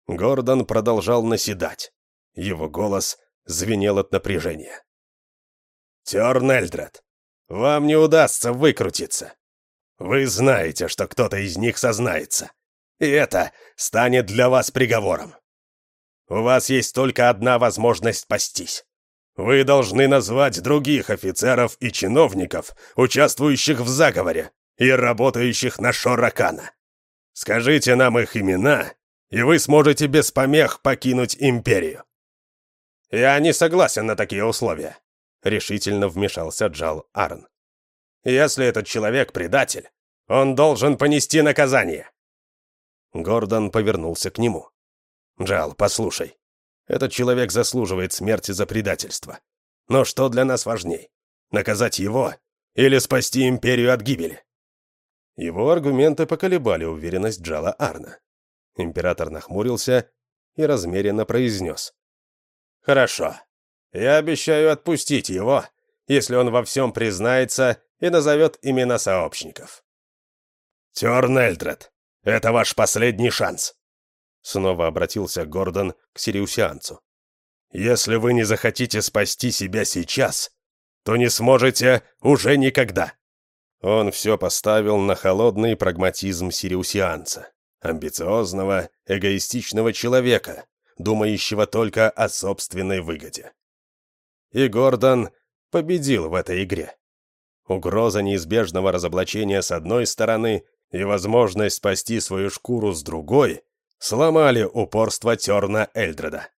[SPEAKER 1] Гордон продолжал наседать. Его голос звенел от напряжения. «Терн Эльдред, вам не удастся выкрутиться. Вы знаете, что кто-то из них сознается, и это станет для вас приговором. У вас есть только одна возможность спастись. Вы должны назвать других офицеров и чиновников, участвующих в заговоре и работающих на Шоракана. Скажите нам их имена, и вы сможете без помех покинуть империю».
[SPEAKER 2] «Я не согласен на такие условия», — решительно вмешался Джал Арн. «Если этот человек предатель, он должен понести наказание».
[SPEAKER 1] Гордон повернулся к нему. «Джал, послушай. Этот человек заслуживает смерти за предательство. Но что для нас важней? Наказать его или спасти империю от гибели?» Его аргументы поколебали уверенность Джала Арна. Император нахмурился и размеренно произнес.
[SPEAKER 2] «Хорошо. Я обещаю отпустить его, если он во всем признается и назовет имена сообщников».
[SPEAKER 1] «Терн Эльдред, это ваш последний шанс!» Снова обратился Гордон к сириусианцу. «Если вы не захотите спасти себя сейчас, то не сможете уже никогда!» Он все поставил на холодный прагматизм сириусианца, амбициозного, эгоистичного человека, думающего только о собственной выгоде. И Гордон победил в этой игре. Угроза неизбежного разоблачения с одной стороны и возможность спасти свою шкуру с другой сломали упорство Терна Эльдреда.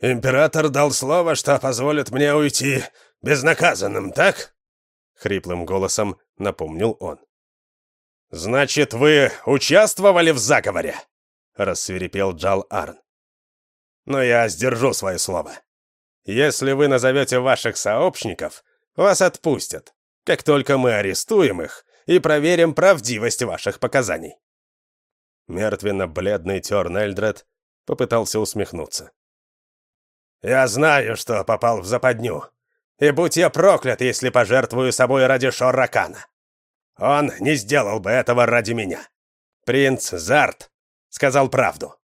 [SPEAKER 2] «Император дал слово, что позволит мне уйти безнаказанным, так?»
[SPEAKER 1] — хриплым голосом напомнил он.
[SPEAKER 2] «Значит, вы участвовали в заговоре?» — рассверепел Джал Арн. «Но я сдержу свое слово. Если вы назовете ваших сообщников, вас отпустят, как только мы арестуем их и проверим правдивость ваших показаний».
[SPEAKER 1] Мертвенно-бледный Терн Эльдред попытался усмехнуться.
[SPEAKER 2] «Я знаю, что попал в западню, и будь я проклят, если пожертвую собой ради Шорракана. Он не сделал бы этого ради меня. Принц Зарт сказал правду.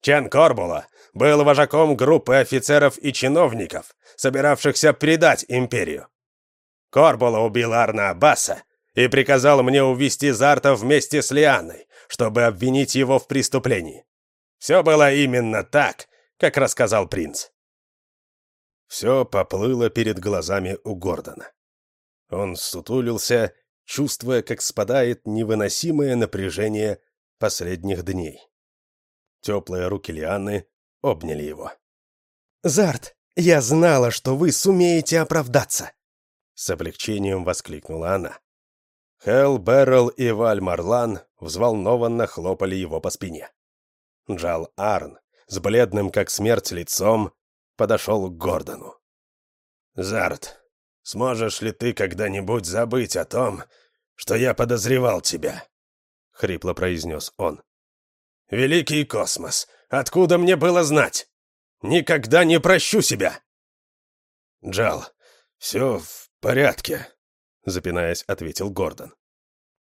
[SPEAKER 2] Чен Корбула был вожаком группы офицеров и чиновников, собиравшихся предать империю. Корбула убил Арна Аббаса и приказал мне увести Зарта вместе с Лианой, чтобы обвинить его в преступлении. Все было именно так, как рассказал принц.
[SPEAKER 1] Все поплыло перед глазами у Гордона. Он сутулился чувствуя, как спадает невыносимое напряжение последних дней. Теплые руки Лианы обняли его.
[SPEAKER 4] «Зарт, я знала, что вы сумеете оправдаться!»
[SPEAKER 1] С облегчением воскликнула она. Хелл, Беррел и Валь Марлан взволнованно хлопали его по спине. Джал Арн, с бледным как смерть лицом, подошел к Гордону.
[SPEAKER 3] «Зарт, сможешь ли ты когда-нибудь забыть о том, что я подозревал тебя?» — хрипло произнес он. «Великий космос, откуда мне было знать? Никогда не прощу себя!» «Джал, все в порядке», — запинаясь, ответил Гордон.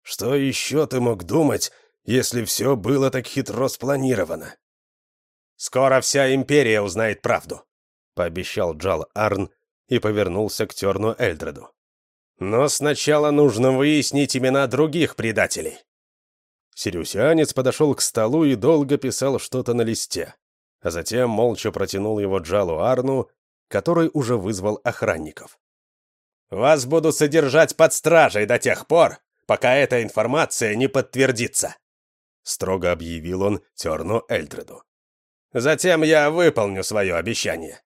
[SPEAKER 3] «Что еще ты мог думать, если все было так хитро спланировано?»
[SPEAKER 2] «Скоро вся империя узнает правду», —
[SPEAKER 1] пообещал Джал Арн и повернулся к Терну Эльдреду.
[SPEAKER 2] «Но сначала нужно выяснить имена других предателей».
[SPEAKER 1] Сириусианец подошел к столу и долго писал что-то на листе, а затем молча протянул его Джалу Арну, который уже вызвал охранников.
[SPEAKER 2] «Вас буду содержать под стражей до тех пор, пока эта информация не подтвердится», — строго объявил он Терну Эльдреду. Затем я выполню свое обещание.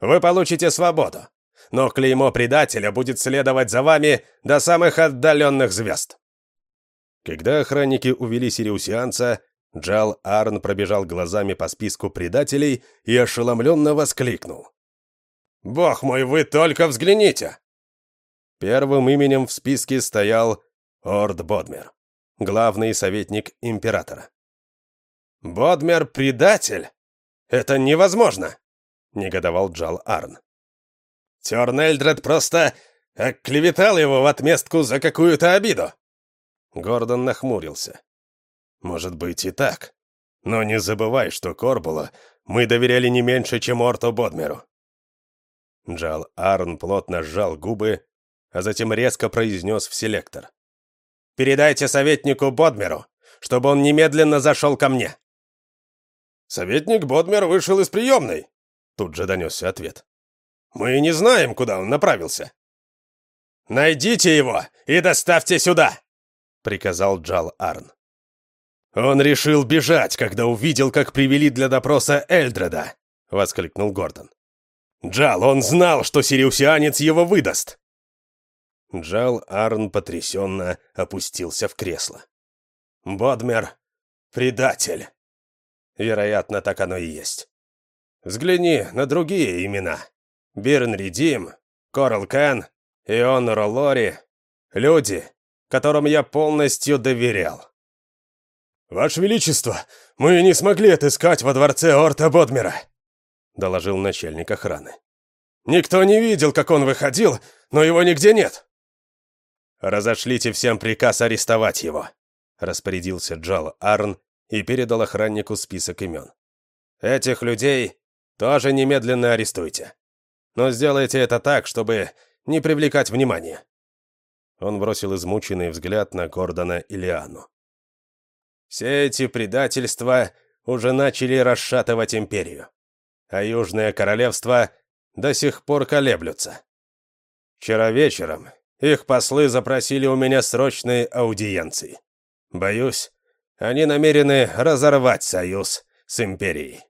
[SPEAKER 2] Вы получите свободу, но клеймо предателя будет следовать за вами до самых отдаленных звезд».
[SPEAKER 1] Когда охранники увели сириусианца, Джал Арн пробежал глазами по списку предателей и ошеломленно воскликнул.
[SPEAKER 2] «Бог мой, вы только взгляните!»
[SPEAKER 1] Первым именем в списке стоял Орд Бодмер, главный советник императора.
[SPEAKER 2] «Бодмер — предатель!» «Это невозможно!» — негодовал Джал Арн. «Тернельдред просто оклеветал его в отместку за какую-то обиду!»
[SPEAKER 1] Гордон нахмурился. «Может быть и так. Но не забывай, что Корбула мы доверяли не меньше, чем Орто Бодмеру». Джал Арн плотно сжал губы, а затем резко произнес в селектор.
[SPEAKER 2] «Передайте советнику Бодмеру, чтобы он немедленно зашел ко мне.
[SPEAKER 3] Советник Бодмер вышел из приемной.
[SPEAKER 1] Тут же донесся ответ.
[SPEAKER 3] Мы не знаем, куда он направился.
[SPEAKER 2] «Найдите его и доставьте сюда!» — приказал Джал Арн.
[SPEAKER 1] «Он решил бежать, когда увидел, как привели для допроса Эльдреда!» — воскликнул Гордон. «Джал, он знал, что сириусианец его выдаст!» Джал Арн потрясенно опустился в кресло.
[SPEAKER 2] «Бодмер — предатель!» Вероятно, так оно и есть. Взгляни на другие имена. Бирн Ридим, Корал Кен, Ион Роллори. Люди, которым я полностью доверял.
[SPEAKER 3] «Ваше Величество, мы не смогли отыскать во дворце Орта Бодмера», — доложил начальник охраны. «Никто не видел, как он выходил, но его нигде нет».
[SPEAKER 1] «Разошлите всем приказ арестовать его», — распорядился Джал Арн и передал охраннику список имен. «Этих людей тоже немедленно арестуйте. Но сделайте это так, чтобы не привлекать внимания». Он бросил измученный взгляд на Гордона и Лиану. «Все эти предательства уже начали расшатывать империю, а Южное Королевство до сих пор колеблются. Вчера вечером их послы запросили у меня срочные аудиенции. Боюсь, они намерены разорвать союз с империей.